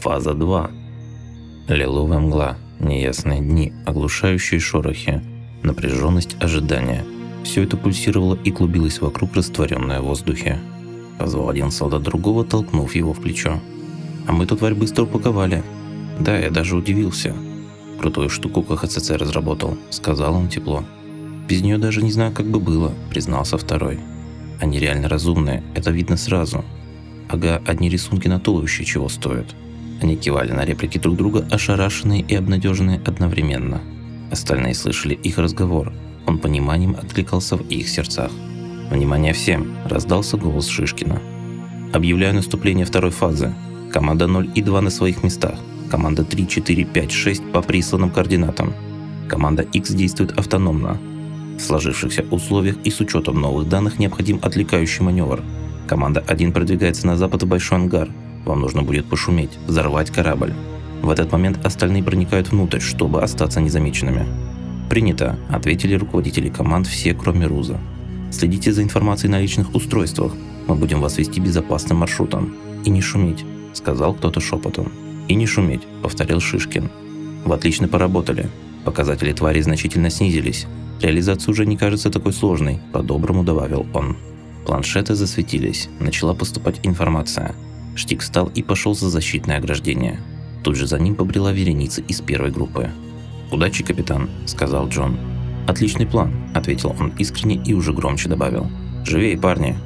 Фаза 2. Лиловая мгла, неясные дни, оглушающие шорохи, напряженность ожидания. Все это пульсировало и клубилось вокруг, растворенное в воздухе. Позвал один солдат другого, толкнув его в плечо. «А мы эту тварь быстро упаковали». «Да, я даже удивился». «Крутую штуку КХЦЦ разработал», — сказал он тепло. «Без нее даже не знаю, как бы было», — признался второй. «Они реально разумные, это видно сразу. Ага, одни рисунки на туловище чего стоят». Они кивали на реплики друг друга, ошарашенные и обнадеженные одновременно. Остальные слышали их разговор. Он пониманием откликался в их сердцах. «Внимание всем!» – раздался голос Шишкина. «Объявляю наступление второй фазы. Команда 0 и 2 на своих местах. Команда 3, 4, 5, 6 по присланным координатам. Команда X действует автономно. В сложившихся условиях и с учетом новых данных необходим отвлекающий маневр. Команда 1 продвигается на запад в Большой ангар. Вам нужно будет пошуметь, взорвать корабль. В этот момент остальные проникают внутрь, чтобы остаться незамеченными. «Принято», – ответили руководители команд все, кроме Руза. «Следите за информацией на личных устройствах. Мы будем вас вести безопасным маршрутом. И не шуметь», – сказал кто-то шепотом. «И не шуметь», – повторил Шишкин. «Вы отлично поработали. Показатели твари значительно снизились. Реализация уже не кажется такой сложной», – по-доброму добавил он. Планшеты засветились. Начала поступать информация – Штик встал и пошел за защитное ограждение. Тут же за ним побрела вереница из первой группы. «Удачи, капитан», – сказал Джон. «Отличный план», – ответил он искренне и уже громче добавил. «Живее, парни!»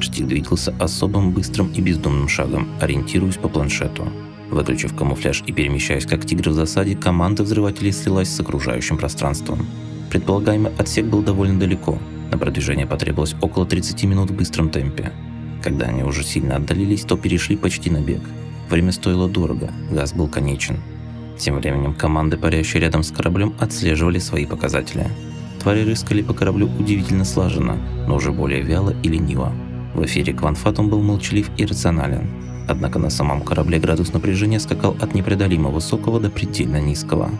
Штик двигался особым быстрым и бездумным шагом, ориентируясь по планшету. Выключив камуфляж и перемещаясь как тигр в засаде, команда взрывателей слилась с окружающим пространством. Предполагаемый отсек был довольно далеко. На продвижение потребовалось около 30 минут в быстром темпе. Когда они уже сильно отдалились, то перешли почти на бег. Время стоило дорого, газ был конечен. Тем временем команды, парящие рядом с кораблем, отслеживали свои показатели. Твари рыскали по кораблю удивительно слаженно, но уже более вяло и лениво. В эфире Кванфатум был молчалив и рационален. Однако на самом корабле градус напряжения скакал от непреодолимо высокого до предельно низкого.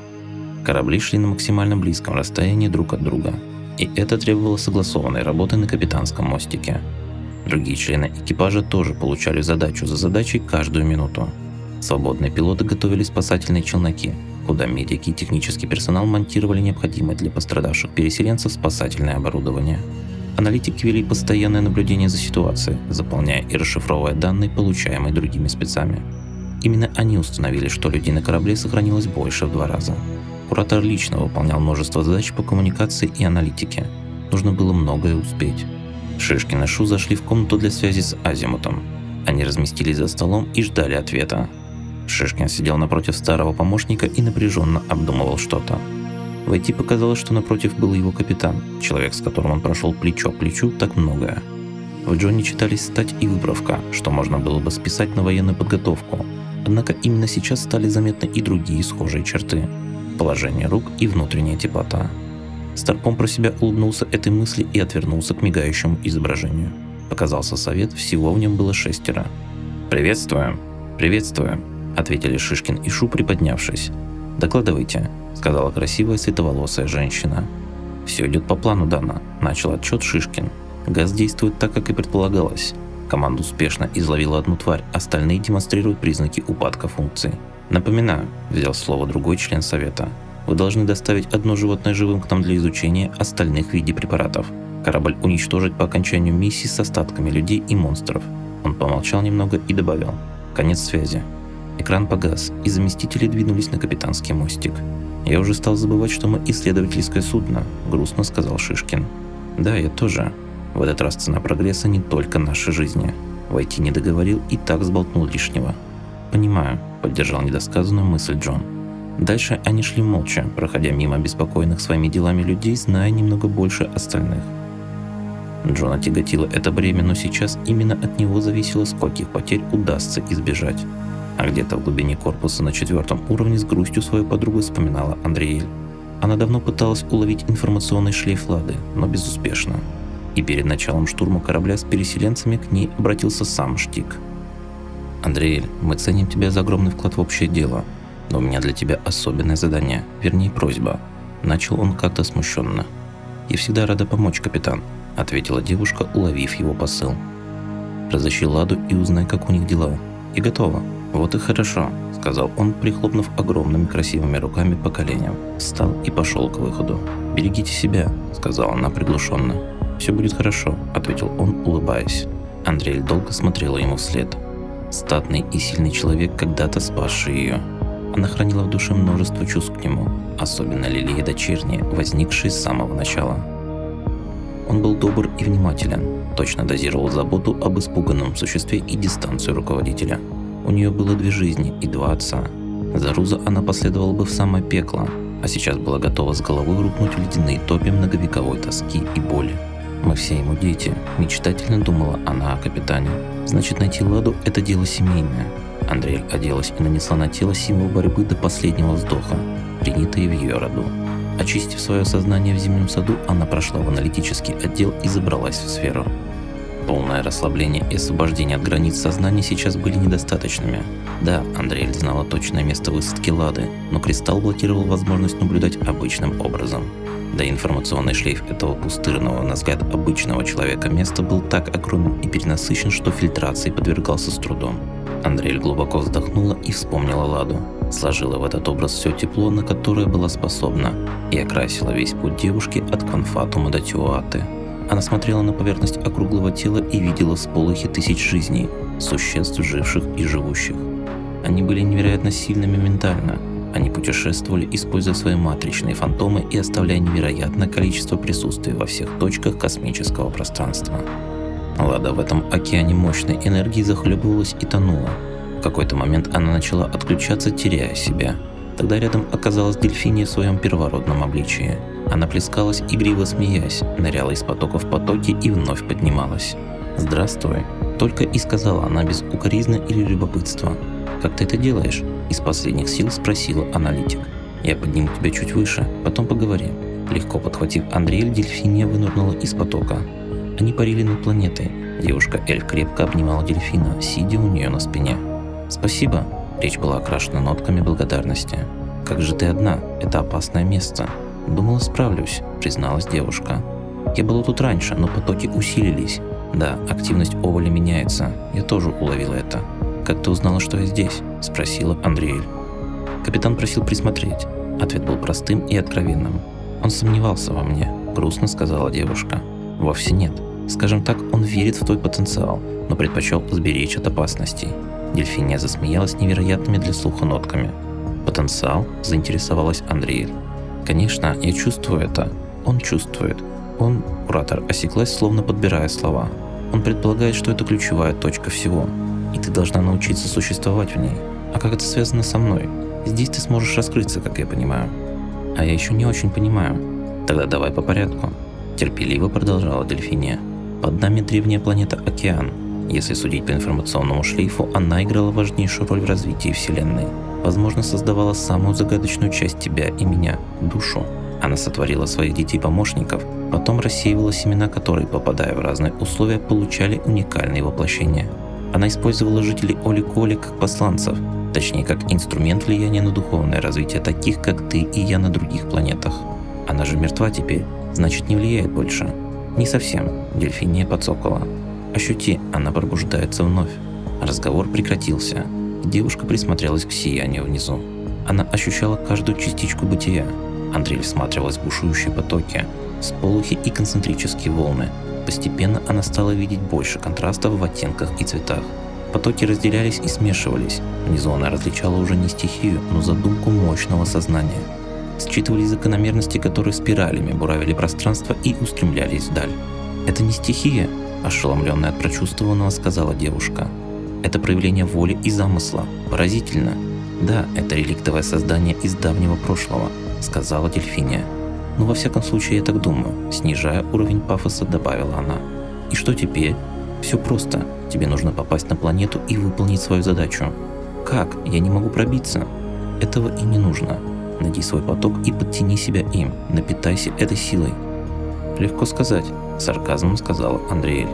Корабли шли на максимально близком расстоянии друг от друга. И это требовало согласованной работы на капитанском мостике. Другие члены экипажа тоже получали задачу за задачей каждую минуту. Свободные пилоты готовили спасательные челноки, куда медики и технический персонал монтировали необходимое для пострадавших переселенцев спасательное оборудование. Аналитики вели постоянное наблюдение за ситуацией, заполняя и расшифровывая данные, получаемые другими спецами. Именно они установили, что людей на корабле сохранилось больше в два раза. Куратор лично выполнял множество задач по коммуникации и аналитике. Нужно было многое успеть. Шишкин и Шу зашли в комнату для связи с Азимутом. Они разместились за столом и ждали ответа. Шишкин сидел напротив старого помощника и напряженно обдумывал что-то. Войти показалось, что напротив был его капитан, человек, с которым он прошел плечо к плечу так многое. В Джонни читались стать и выбровка, что можно было бы списать на военную подготовку. Однако именно сейчас стали заметны и другие схожие черты. Положение рук и внутренняя теплота. Старпом про себя улыбнулся этой мысли и отвернулся к мигающему изображению. Показался совет, всего в нем было шестеро. «Приветствуем!» «Приветствуем!» – ответили Шишкин и Шу, приподнявшись. «Докладывайте», – сказала красивая световолосая женщина. «Все идет по плану, Дана», – начал отчет Шишкин. «Газ действует так, как и предполагалось. Команда успешно изловила одну тварь, остальные демонстрируют признаки упадка функций. Напоминаю, взял слово другой член совета, вы должны доставить одно животное живым к нам для изучения, остальных в виде препаратов. Корабль уничтожить по окончанию миссии с остатками людей и монстров. Он помолчал немного и добавил. Конец связи. Экран погас, и заместители двинулись на капитанский мостик. «Я уже стал забывать, что мы исследовательское судно», – грустно сказал Шишкин. «Да, я тоже. В этот раз цена прогресса не только нашей жизни. Войти не договорил и так сболтнул лишнего». «Понимаю», – поддержал недосказанную мысль Джон. Дальше они шли молча, проходя мимо беспокойных своими делами людей, зная немного больше остальных. Джона тяготило это бремя, но сейчас именно от него зависело, скольких потерь удастся избежать. А где-то в глубине корпуса на четвертом уровне с грустью свою подругу вспоминала Андреэль. Она давно пыталась уловить информационный шлейф Лады, но безуспешно. И перед началом штурма корабля с переселенцами к ней обратился сам Штик. «Андреэль, мы ценим тебя за огромный вклад в общее дело», но у меня для тебя особенное задание, вернее просьба. Начал он как-то смущенно. «Я всегда рада помочь, капитан», – ответила девушка, уловив его посыл. «Разыщи Ладу и узнай, как у них дела. И готово. Вот и хорошо», –— сказал он, прихлопнув огромными красивыми руками по коленям. Встал и пошел к выходу. «Берегите себя», — сказала она приглушенно. «Все будет хорошо», — ответил он, улыбаясь. Андрей долго смотрела ему вслед. Статный и сильный человек, когда-то спасший ее. Она хранила в душе множество чувств к нему, особенно лилии дочерние, возникшие с самого начала. Он был добр и внимателен, точно дозировал заботу об испуганном существе и дистанцию руководителя. У нее было две жизни и два отца. За Руза она последовала бы в самое пекло, а сейчас была готова с головой рухнуть в ледяные топи многовековой тоски и боли. Мы все ему дети, мечтательно думала она о капитане. Значит, найти Ладу – это дело семейное. Андреэль оделась и нанесла на тело символ борьбы до последнего вздоха, принятые в ее роду. Очистив свое сознание в зимнем саду, она прошла в аналитический отдел и забралась в сферу. Полное расслабление и освобождение от границ сознания сейчас были недостаточными. Да, Андреэль знала точное место высадки Лады, но кристалл блокировал возможность наблюдать обычным образом. Да и информационный шлейф этого пустырного, на взгляд обычного человека, места был так огромен и перенасыщен, что фильтрации подвергался с трудом. Андреэль глубоко вздохнула и вспомнила Ладу. Сложила в этот образ все тепло, на которое была способна, и окрасила весь путь девушки от Конфатума до Тюаты. Она смотрела на поверхность округлого тела и видела всполохи тысяч жизней, существ, живших и живущих. Они были невероятно сильными ментально. Они путешествовали, используя свои матричные фантомы и оставляя невероятное количество присутствия во всех точках космического пространства. Лада в этом океане мощной энергии захлебывалась и тонула. В какой-то момент она начала отключаться, теряя себя. Тогда рядом оказалась дельфиния в своем первородном обличии. Она плескалась, игриво смеясь, ныряла из потока в потоки и вновь поднималась. «Здравствуй», — только и сказала она без укоризны или любопытства. «Как ты это делаешь?» — из последних сил спросила аналитик. «Я подниму тебя чуть выше, потом поговорим». Легко подхватив Андреэль, дельфиния вынырнула из потока. Они парили над планетой. Девушка-эльф крепко обнимала дельфина, сидя у нее на спине. «Спасибо», – речь была окрашена нотками благодарности. «Как же ты одна? Это опасное место». «Думала, справлюсь», – призналась девушка. «Я была тут раньше, но потоки усилились. Да, активность Оволя меняется. Я тоже уловила это. Как ты узнала, что я здесь?» – спросила Андреэль. Капитан просил присмотреть. Ответ был простым и откровенным. Он сомневался во мне, грустно сказала девушка. Вовсе нет. Скажем так, он верит в твой потенциал, но предпочел сберечь от опасностей. Дельфиния засмеялась невероятными для слуха нотками. «Потенциал?» – заинтересовалась Андреэль. «Конечно, я чувствую это. Он чувствует. Он...» – куратор осеклась, словно подбирая слова. «Он предполагает, что это ключевая точка всего, и ты должна научиться существовать в ней. А как это связано со мной? Здесь ты сможешь раскрыться, как я понимаю. А я еще не очень понимаю. Тогда давай по порядку. Терпеливо продолжала Дельфиния. Под нами древняя планета Океан. Если судить по информационному шлейфу, она играла важнейшую роль в развитии Вселенной. Возможно, создавала самую загадочную часть тебя и меня – душу. Она сотворила своих детей-помощников, потом рассеивала семена, которые, попадая в разные условия, получали уникальные воплощения. Она использовала жителей Оли-Коли как посланцев, точнее как инструмент влияния на духовное развитие таких, как ты и я на других планетах. Она же мертва теперь, значит не влияет больше. Не совсем, дельфиния подсокола. Ощути, она пробуждается вновь. Разговор прекратился. Девушка присмотрелась к сиянию внизу. Она ощущала каждую частичку бытия. Андрей всматривалась в бушующие потоки, сполохи и концентрические волны. Постепенно она стала видеть больше контрастов в оттенках и цветах. Потоки разделялись и смешивались. Внизу она различала уже не стихию, но задумку мощного сознания – считывали закономерности, которые спиралями буравили пространство и устремлялись вдаль. «Это не стихия», – ошеломленная от прочувствованного сказала девушка. «Это проявление воли и замысла. Поразительно. Да, это реликтовое создание из давнего прошлого», – сказала Дельфиния. «Ну, во всяком случае, я так думаю», – снижая уровень пафоса, добавила она. «И что теперь? Все просто. Тебе нужно попасть на планету и выполнить свою задачу. Как? Я не могу пробиться. Этого и не нужно. Найди свой поток и подтяни себя им, напитайся этой силой. Легко сказать, сарказмом сказала Андреэль.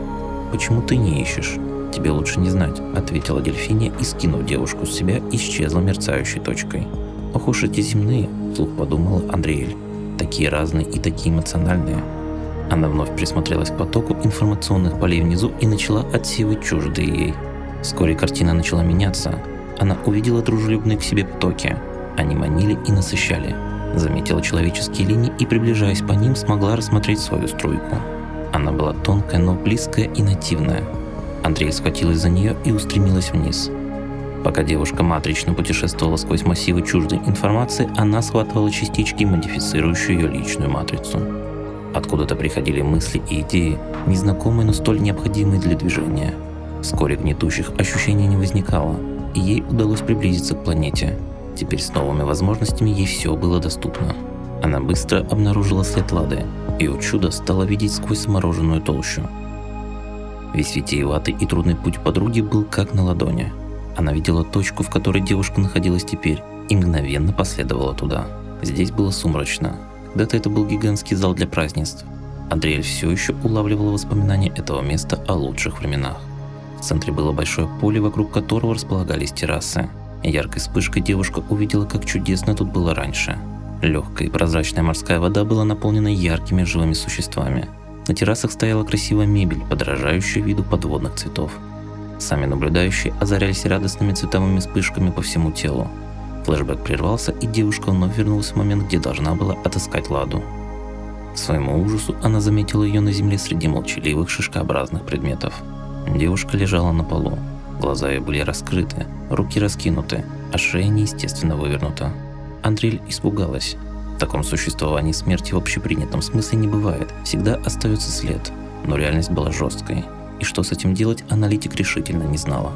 Почему ты не ищешь? Тебе лучше не знать, ответила Дельфиния и, скинув девушку с себя, исчезла мерцающей точкой. Ох уж эти земные, вслух подумала Андреэль. Такие разные и такие эмоциональные. Она вновь присмотрелась к потоку информационных полей внизу и начала отсеивать чуждые ей. Вскоре картина начала меняться. она увидела дружелюбные к себе потоки. Они манили и насыщали. Заметила человеческие линии и, приближаясь по ним, смогла рассмотреть свою струйку. Она была тонкая, но близкая и нативная. Андрей схватилась за нее и устремилась вниз. Пока девушка матрично путешествовала сквозь массивы чуждой информации, она схватывала частички, модифицирующие ее личную матрицу. Откуда-то приходили мысли и идеи, незнакомые, но столь необходимые для движения. Вскоре гнетущих ощущений не возникало, и ей удалось приблизиться к планете. Теперь с новыми возможностями ей все было доступно. Она быстро обнаружила след Лады, и у чуда стала видеть сквозь замороженную толщу. Весь витиеватый и трудный путь подруги был как на ладони. Она видела точку, в которой девушка находилась теперь, и мгновенно последовала туда. Здесь было сумрачно. Когда-то это был гигантский зал для празднеств. Андреэль все еще улавливала воспоминания этого места о лучших временах. В центре было большое поле, вокруг которого располагались террасы. Яркой вспышкой девушка увидела, как чудесно тут было раньше. Легкая и прозрачная морская вода была наполнена яркими живыми существами. На террасах стояла красивая мебель, подражающая виду подводных цветов. Сами наблюдающие озарялись радостными цветовыми вспышками по всему телу. Флэшбэк прервался, и девушка вновь вернулась в момент, где должна была отыскать Ладу. К своему ужасу она заметила ее на земле среди молчаливых шишкообразных предметов. Девушка лежала на полу. Глаза ее были раскрыты, руки раскинуты, а шея неестественно вывернута. Андрель испугалась. В таком существовании смерти в общепринятом смысле не бывает, всегда остается след. Но реальность была жесткой, и что с этим делать, аналитик решительно не знала.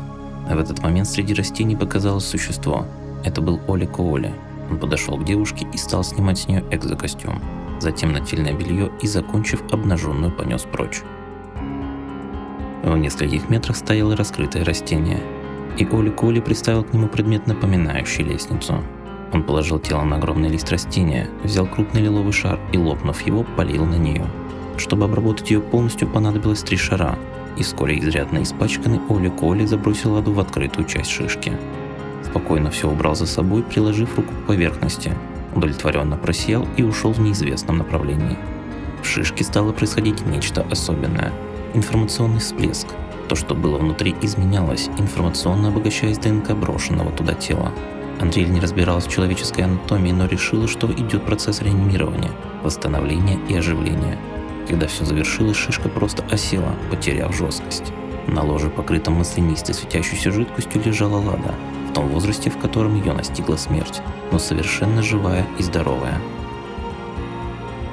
А в этот момент среди растений показалось существо. Это был Оли Кооли. Он подошел к девушке и стал снимать с нее экзокостюм. Затем нательное белье и, закончив обнаженную, понес прочь. В нескольких метрах стояло раскрытое растение, и Оли Коли приставил к нему предмет, напоминающий лестницу. Он положил тело на огромный лист растения, взял крупный лиловый шар и, лопнув его, полил на нее. Чтобы обработать ее полностью, понадобилось три шара, и вскоре изрядно испачканный Оли Коли забросил ладу в открытую часть шишки. Спокойно все убрал за собой, приложив руку к поверхности, удовлетворенно просел и ушел в неизвестном направлении. В шишке стало происходить нечто особенное. Информационный всплеск. То, что было внутри, изменялось, информационно обогащаясь ДНК брошенного туда тела. Андрей не разбиралась в человеческой анатомии, но решила, что идет процесс реанимирования, восстановления и оживления. Когда все завершилось, шишка просто осела, потеряв жесткость. На ложе, покрытом маслянистой светящейся жидкостью, лежала Лада, в том возрасте, в котором ее настигла смерть, но совершенно живая и здоровая.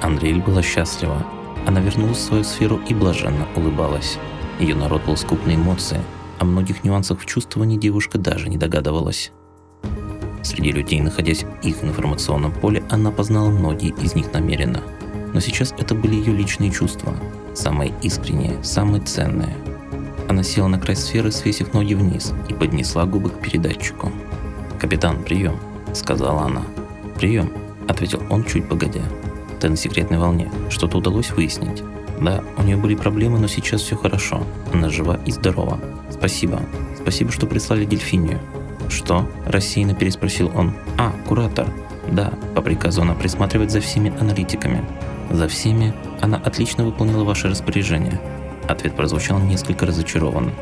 Андреэль была счастлива. Она вернулась в свою сферу и блаженно улыбалась. Ее народ был скуп на эмоции, о многих нюансах в чувствовании девушка даже не догадывалась. Среди людей, находясь в их информационном поле, она познала многие из них намеренно. Но сейчас это были ее личные чувства, самые искренние, самые ценные. Она села на край сферы, свесив ноги вниз, и поднесла губы к передатчику. «Капитан, прием», — сказала она. «Прием», — ответил он чуть погодя. «Ты на секретной волне. Что-то удалось выяснить?» «Да, у нее были проблемы, но сейчас все хорошо. Она жива и здорова. Спасибо. Спасибо, что прислали дельфинию. «Что?» – рассеянно переспросил он. «А, куратор. Да, по приказу она присматривает за всеми аналитиками. За всеми она отлично выполнила ваше распоряжение». Ответ прозвучал несколько разочарованно.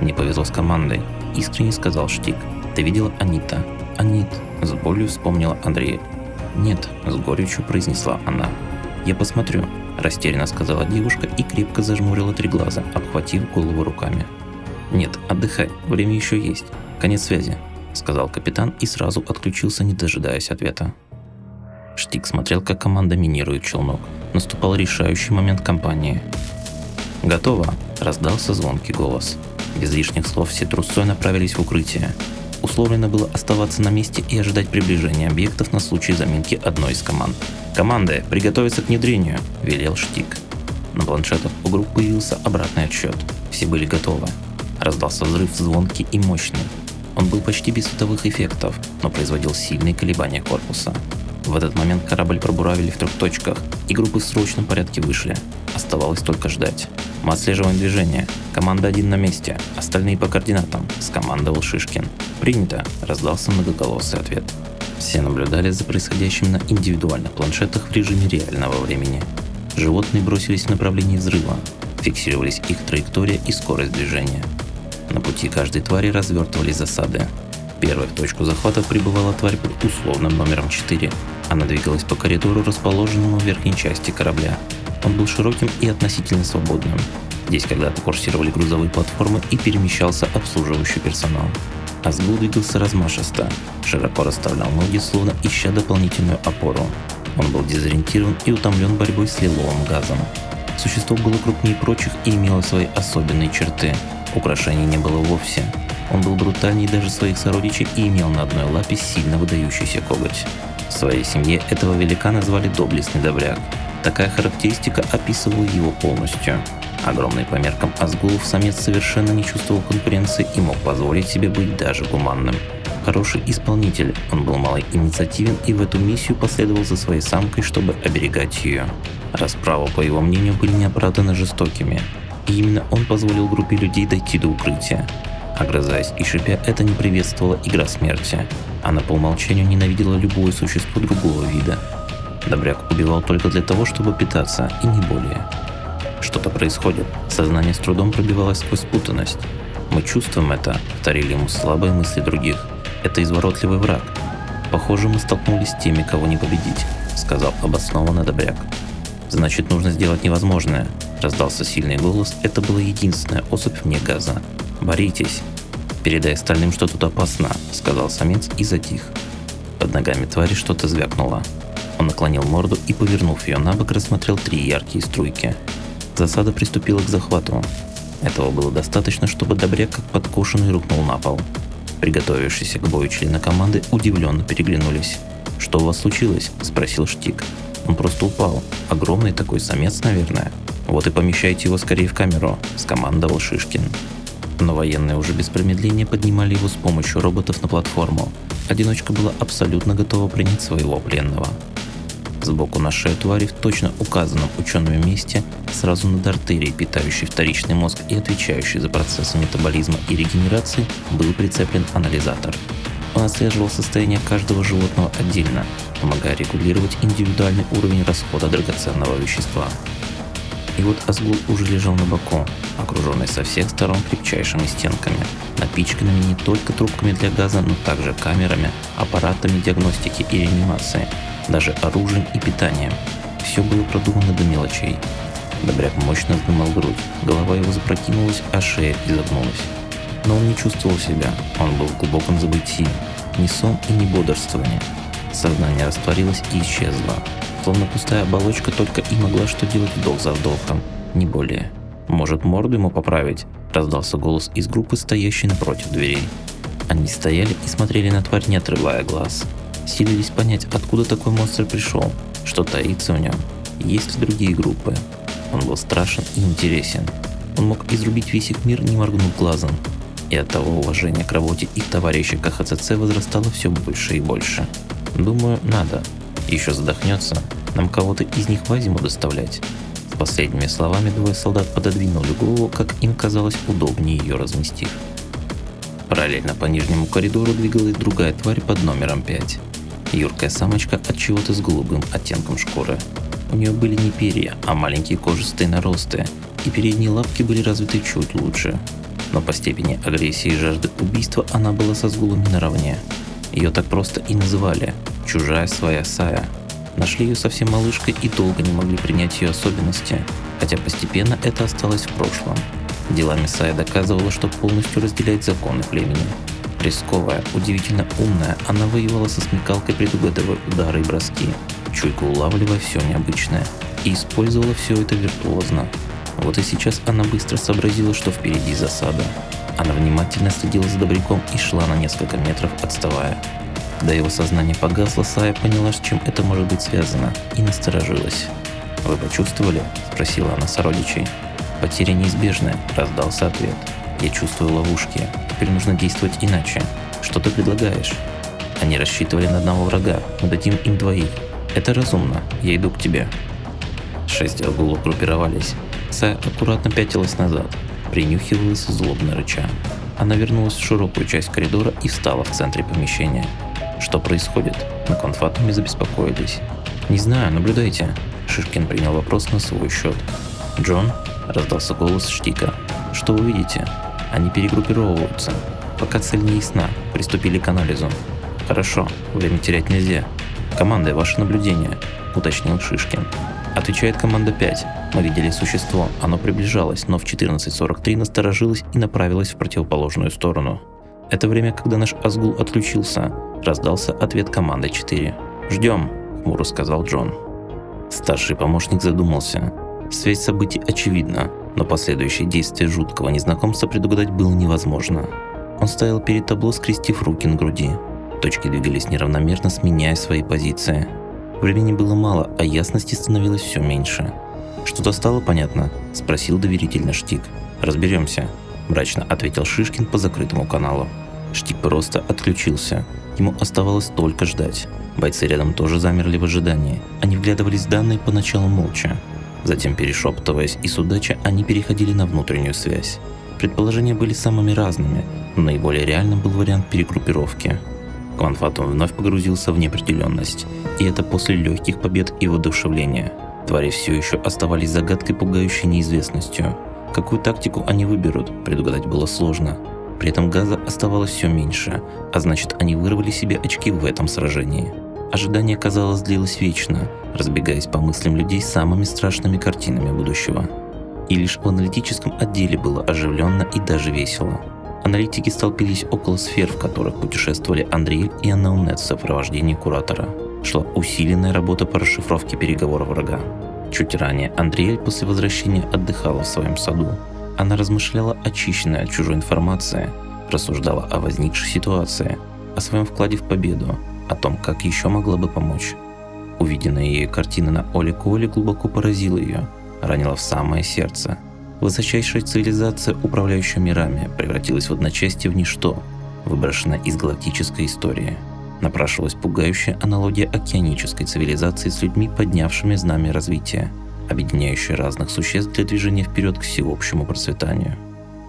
«Не повезло с командой», – искренне сказал Штик. «Ты видела Анита?» «Анит», – с болью вспомнила Андрея. «Нет», – с горечью произнесла она. «Я посмотрю», – растерянно сказала девушка и крепко зажмурила три глаза, обхватив голову руками. «Нет, отдыхай, время еще есть. Конец связи», — сказал капитан и сразу отключился, не дожидаясь ответа. Штик смотрел, как команда минирует челнок. Наступал решающий момент кампании. «Готово!» – раздался звонкий голос. Без лишних слов все трусой направились в укрытие. Условлено было оставаться на месте и ожидать приближения объектов на случай заминки одной из команд. «Команды, приготовиться к внедрению!» – велел Штик. На планшетах у групп появился обратный отсчет. Все были готовы. Раздался взрыв звонкий и мощный. Он был почти без световых эффектов, но производил сильные колебания корпуса. В этот момент корабль пробуравили в трех точках, и группы в срочном порядке вышли. Оставалось только ждать. Мы отслеживаем движение. Команда один на месте, остальные по координатам, скомандовал Шишкин. Принято, раздался многоголосый ответ. Все наблюдали за происходящим на индивидуальных планшетах в режиме реального времени. Животные бросились в направлении взрыва. Фиксировались их траектория и скорость движения. На пути каждой твари развертывались засады. Первой в точку захвата прибывала тварь под условным номером 4. Она двигалась по коридору, расположенному в верхней части корабля. Он был широким и относительно свободным. Здесь когда-то курсировали грузовые платформы и перемещался обслуживающий персонал. Азгул двигался размашисто, широко расставлял ноги, словно ища дополнительную опору. Он был дезориентирован и утомлен борьбой с лиловым газом. Существо было крупнее прочих и имело свои особенные черты. Украшений не было вовсе. Он был брутальнее даже своих сородичей и имел на одной лапе сильно выдающийся коготь. В своей семье этого великана звали доблестный добряк. Такая характеристика описывала его полностью. Огромный по меркам Азгулов самец совершенно не чувствовал конкуренции и мог позволить себе быть даже гуманным. Хороший исполнитель, он был малоинициативен и в эту миссию последовал за своей самкой, чтобы оберегать ее. Расправы, по его мнению, были неоправданно жестокими. И именно он позволил группе людей дойти до укрытия. Огрызаясь и шипя, это не приветствовала игра смерти. Она по умолчанию ненавидела любое существо другого вида. Добряк убивал только для того, чтобы питаться, и не более. Что-то происходит. Сознание с трудом пробивалось сквозь путанность. Мы чувствуем это, повторили ему слабые мысли других. Это изворотливый враг. Похоже, мы столкнулись с теми, кого не победить, сказал обоснованно Добряк. Значит, нужно сделать невозможное. Раздался сильный голос. Это была единственная особь вне газа. Боритесь. Передай остальным, что тут опасно, сказал самец и затих. Под ногами твари что-то звякнуло. Он наклонил морду и, повернув ее на бок, рассмотрел три яркие струйки. Засада приступила к захвату. Этого было достаточно, чтобы Добряк как подкошенный рухнул на пол. Приготовившиеся к бою члены команды удивленно переглянулись. «Что у вас случилось?» – спросил Штик. «Он просто упал. Огромный такой самец, наверное. Вот и помещайте его скорее в камеру», – скомандовал Шишкин. Но военные уже без промедления поднимали его с помощью роботов на платформу. Одиночка была абсолютно готова принять своего пленного. Сбоку на шею твари в точно указанном учеными месте, сразу над артерией, питающей вторичный мозг и отвечающей за процессы метаболизма и регенерации, был прицеплен анализатор. Он отслеживал состояние каждого животного отдельно, помогая регулировать индивидуальный уровень расхода драгоценного вещества. И вот Азгул уже лежал на боку, окруженный со всех сторон крепчайшими стенками, напичканными не только трубками для газа, но также камерами, аппаратами диагностики и реанимации – даже оружием и питанием. Все было продумано до мелочей. Добряк мощно сдымал грудь, голова его запрокинулась, а шея изогнулась. Но он не чувствовал себя, он был в глубоком забытии. Ни сон и ни бодрствование. Сознание растворилось и исчезло. Словно пустая оболочка только и могла что делать вдох за вдохом, не более. «Может, морду ему поправить?» – раздался голос из группы, стоящей напротив дверей. Они стояли и смотрели на тварь, не отрывая глаз силились понять, откуда такой монстр пришел, что таится в нем, есть ли другие группы. Он был страшен и интересен. Он мог изрубить весь их мир, не моргнув глазом. И от того уважения к работе их товарища КХЦЦ возрастало все больше и больше. Думаю, надо. Еще задохнется, нам кого-то из них в Азиму доставлять. С последними словами двое солдат пододвинули голову, как им казалось, удобнее ее разместив. Параллельно по нижнему коридору двигалась другая тварь под номером 5. Юркая самочка от чего-то с голубым оттенком шкуры. У нее были не перья, а маленькие кожистые наросты, и передние лапки были развиты чуть лучше. Но по степени агрессии и жажды убийства она была со сгулами наравне. Ее так просто и называли – «чужая своя Сая». Нашли ее совсем малышкой и долго не могли принять ее особенности, хотя постепенно это осталось в прошлом. Делами Сая доказывала, что полностью разделяет законы племени – Рисковая, удивительно умная, она воевала со смекалкой, предугадывая удары и броски, чуйко улавливая все необычное, и использовала все это виртуозно. Вот и сейчас она быстро сообразила, что впереди засада. Она внимательно следила за добряком и шла на несколько метров, отставая. Когда его сознание погасло, Сая поняла, с чем это может быть связано, и насторожилась. «Вы почувствовали?» – спросила она сородичей. «Потеря неизбежная», – раздался ответ. «Я чувствую ловушки, Теперь нужно действовать иначе. Что ты предлагаешь? Они рассчитывали на одного врага. Мы дадим им двоих. Это разумно. Я иду к тебе. Шесть гулов группировались. Сая аккуратно пятилась назад. Принюхивалась злобно рыча. Она вернулась в широкую часть коридора и встала в центре помещения. Что происходит? На конфатуме забеспокоились. «Не знаю, наблюдайте». Шишкин принял вопрос на свой счет. «Джон?» – раздался голос Штика. «Что вы видите?» Они перегруппировываются. Пока цель не ясна, приступили к анализу. Хорошо, время терять нельзя. Команда, ваше наблюдение, уточнил Шишкин. Отвечает команда 5. Мы видели существо, оно приближалось, но в 14.43 насторожилось и направилось в противоположную сторону. Это время, когда наш Азгул отключился, раздался ответ команды 4. «Ждем», – хмуро сказал Джон. Старший помощник задумался. Связь событий очевидна, но последующие действия жуткого незнакомца предугадать было невозможно. Он стоял перед табло, скрестив руки на груди. Точки двигались неравномерно, сменяя свои позиции. Времени было мало, а ясности становилось все меньше. «Что-то стало понятно?» – спросил доверительно Штик. «Разберемся», – мрачно ответил Шишкин по закрытому каналу. Штик просто отключился. Ему оставалось только ждать. Бойцы рядом тоже замерли в ожидании. Они вглядывались в данные поначалу молча. Затем, перешептываясь и судача, они переходили на внутреннюю связь. Предположения были самыми разными, но наиболее реальным был вариант перегруппировки. Кванфатум вновь погрузился в неопределенность, и это после легких побед и воодушевления. Твари все еще оставались загадкой, пугающей неизвестностью. Какую тактику они выберут, предугадать было сложно. При этом газа оставалось все меньше, а значит они вырвали себе очки в этом сражении. Ожидание, казалось, длилось вечно, разбегаясь по мыслям людей самыми страшными картинами будущего. И лишь в аналитическом отделе было оживленно и даже весело. Аналитики столпились около сфер, в которых путешествовали Андрей и Анаунет в сопровождении куратора. Шла усиленная работа по расшифровке переговоров врага. Чуть ранее Андриэль после возвращения отдыхала в своем саду. Она размышляла очищенная от чужой информации, рассуждала о возникшей ситуации, о своем вкладе в победу, о том, как еще могла бы помочь. Увиденная ею картина на Оле Коле глубоко поразила ее, ранила в самое сердце. Высочайшая цивилизация, управляющая мирами, превратилась в одночасье в ничто, выброшенная из галактической истории. Напрашивалась пугающая аналогия океанической цивилизации с людьми, поднявшими знамя развития, объединяющая разных существ для движения вперед к всеобщему процветанию.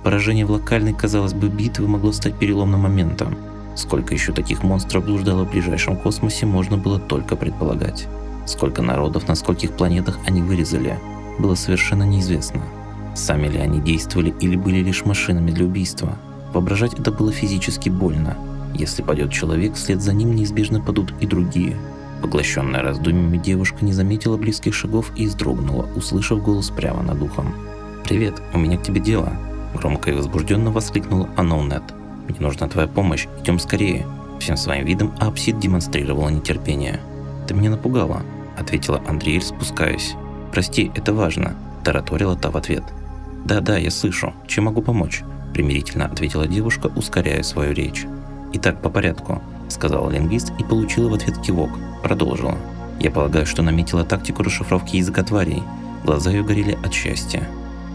Поражение в локальной, казалось бы, битвы могло стать переломным моментом – Сколько еще таких монстров блуждало в ближайшем космосе, можно было только предполагать. Сколько народов на скольких планетах они вырезали, было совершенно неизвестно. Сами ли они действовали или были лишь машинами для убийства? Воображать это было физически больно. Если падет человек, вслед за ним неизбежно падут и другие. Поглощенная раздумьями девушка не заметила близких шагов и вздрогнула, услышав голос прямо над ухом. «Привет, у меня к тебе дело», – громко и возбужденно воскликнула Аноунет – мне нужна твоя помощь, идем скорее. Всем своим видом Апсид демонстрировала нетерпение. Ты меня напугала, ответила Андреэль, спускаясь. Прости, это важно, тараторила та в ответ. Да-да, я слышу. Чем могу помочь? примирительно ответила девушка, ускоряя свою речь. Итак, по порядку, сказала лингвист и получила в ответ кивок. Продолжила. Я полагаю, что наметила тактику расшифровки языка тварей. Глаза ее горели от счастья.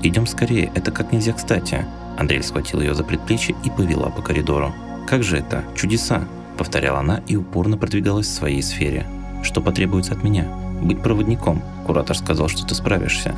Идем скорее, это как нельзя кстати. Андрей схватил ее за предплечье и повела по коридору. «Как же это? Чудеса!» – повторяла она и упорно продвигалась в своей сфере. «Что потребуется от меня? Быть проводником. Куратор сказал, что ты справишься».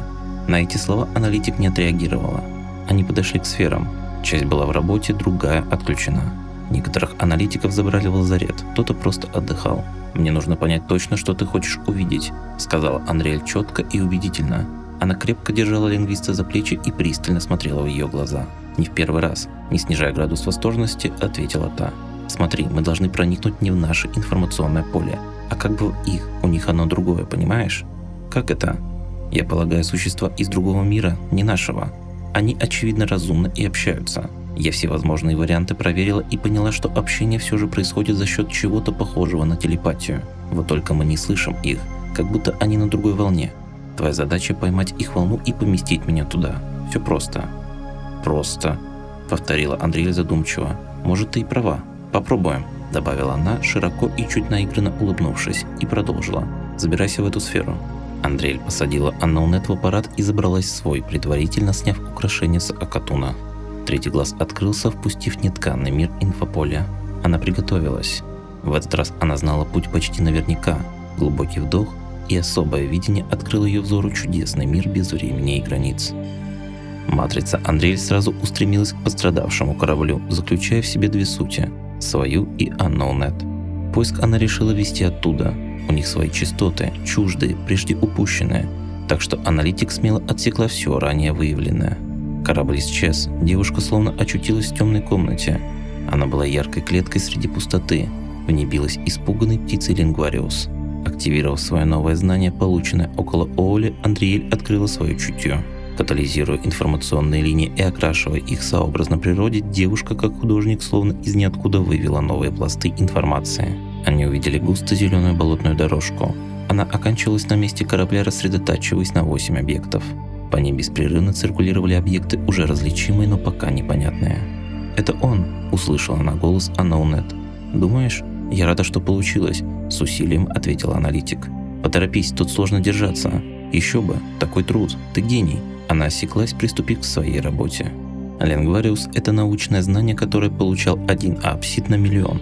На эти слова аналитик не отреагировала. Они подошли к сферам. Часть была в работе, другая отключена. Некоторых аналитиков забрали в лазарет, кто-то просто отдыхал. «Мне нужно понять точно, что ты хочешь увидеть», – сказала Андреэль четко и убедительно. Она крепко держала лингвиста за плечи и пристально смотрела в ее глаза. Не в первый раз, не снижая градус восторженности, ответила та. Смотри, мы должны проникнуть не в наше информационное поле, а как бы в их, у них оно другое, понимаешь? Как это? Я полагаю, существа из другого мира, не нашего. Они очевидно разумны и общаются. Я все возможные варианты проверила и поняла, что общение все же происходит за счет чего-то похожего на телепатию. Вот только мы не слышим их, как будто они на другой волне. Твоя задача поймать их волну и поместить меня туда. Все просто просто», — повторила Андрея задумчиво. «Может, ты и права. Попробуем», — добавила она, широко и чуть наигранно улыбнувшись, и продолжила. «Забирайся в эту сферу». Андрей посадила Аннаунет в аппарат и забралась в свой, предварительно сняв украшение с Акатуна. Третий глаз открылся, впустив нетканный мир инфополя. Она приготовилась. В этот раз она знала путь почти наверняка. Глубокий вдох и особое видение открыло ее взору чудесный мир без времени и границ. Матрица Андреэль сразу устремилась к пострадавшему кораблю, заключая в себе две сути – свою и Unknownnet. Поиск она решила вести оттуда. У них свои частоты, чуждые, прежде упущенные, так что аналитик смело отсекла все ранее выявленное. Корабль исчез, девушка словно очутилась в темной комнате. Она была яркой клеткой среди пустоты. В ней билась испуганной птицей Лингвариус. Активировав свое новое знание, полученное около Оули, Андриэль открыла свое чутье. Катализируя информационные линии и окрашивая их сообразно природе, девушка, как художник, словно из ниоткуда вывела новые пласты информации. Они увидели густо зеленую болотную дорожку. Она оканчивалась на месте корабля, рассредотачиваясь на 8 объектов. По ней беспрерывно циркулировали объекты, уже различимые, но пока непонятные. «Это он!» – услышала она голос Аноунет. «Думаешь? Я рада, что получилось!» – с усилием ответила аналитик. «Поторопись, тут сложно держаться. Еще бы, такой труд, ты гений!» Она осеклась, приступив к своей работе. Ленгвариус – это научное знание, которое получал один апсид на миллион.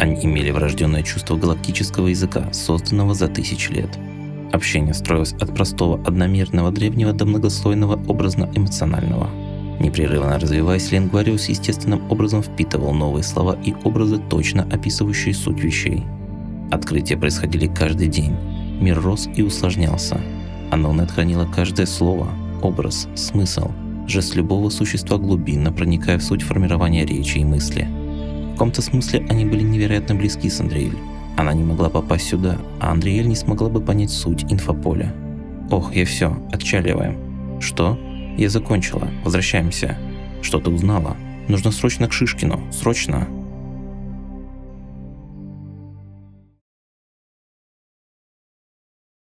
Они имели врожденное чувство галактического языка, созданного за тысячи лет. Общение строилось от простого одномерного древнего до многослойного образно-эмоционального – Непрерывно развиваясь, Ленгвариус естественным образом впитывал новые слова и образы, точно описывающие суть вещей. Открытия происходили каждый день. Мир рос и усложнялся. Анонет хранила каждое слово, образ, смысл, жест любого существа глубинно проникая в суть формирования речи и мысли. В каком-то смысле они были невероятно близки с Андреэль. Она не могла попасть сюда, а Андреэль не смогла бы понять суть инфополя. «Ох, я все, отчаливаем». «Что?» Я закончила. Возвращаемся. Что ты узнала? Нужно срочно к Шишкину. Срочно.